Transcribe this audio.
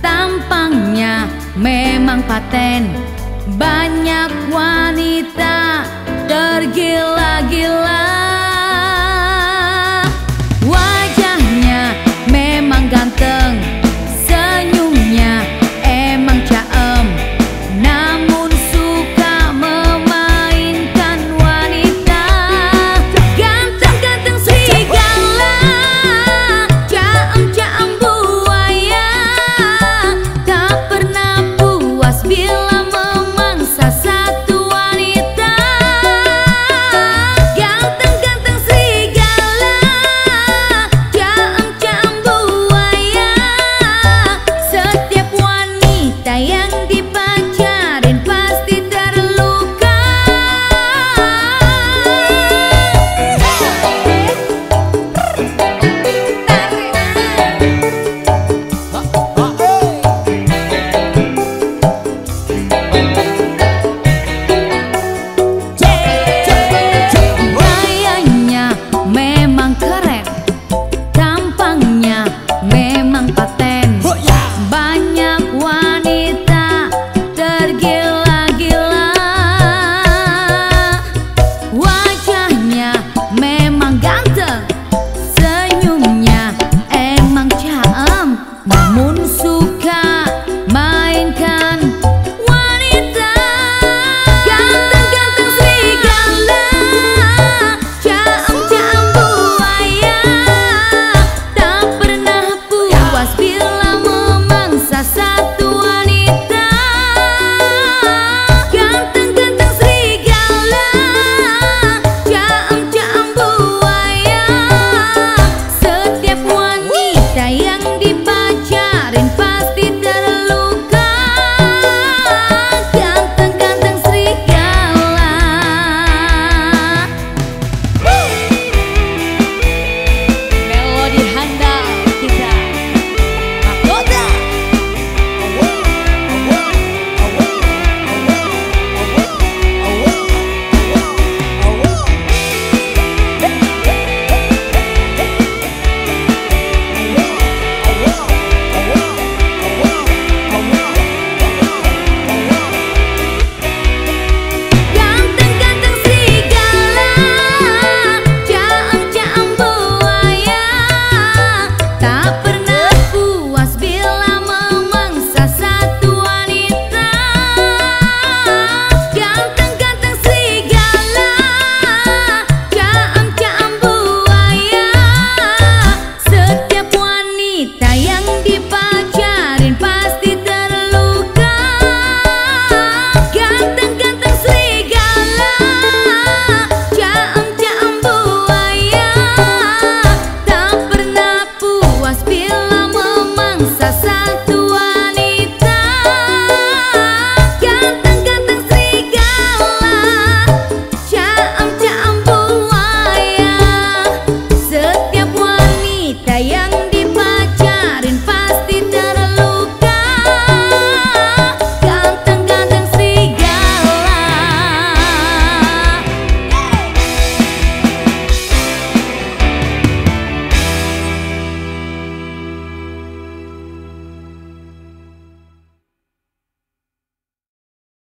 Tampangnya memang paten. Banyak wanita tergila-gila. do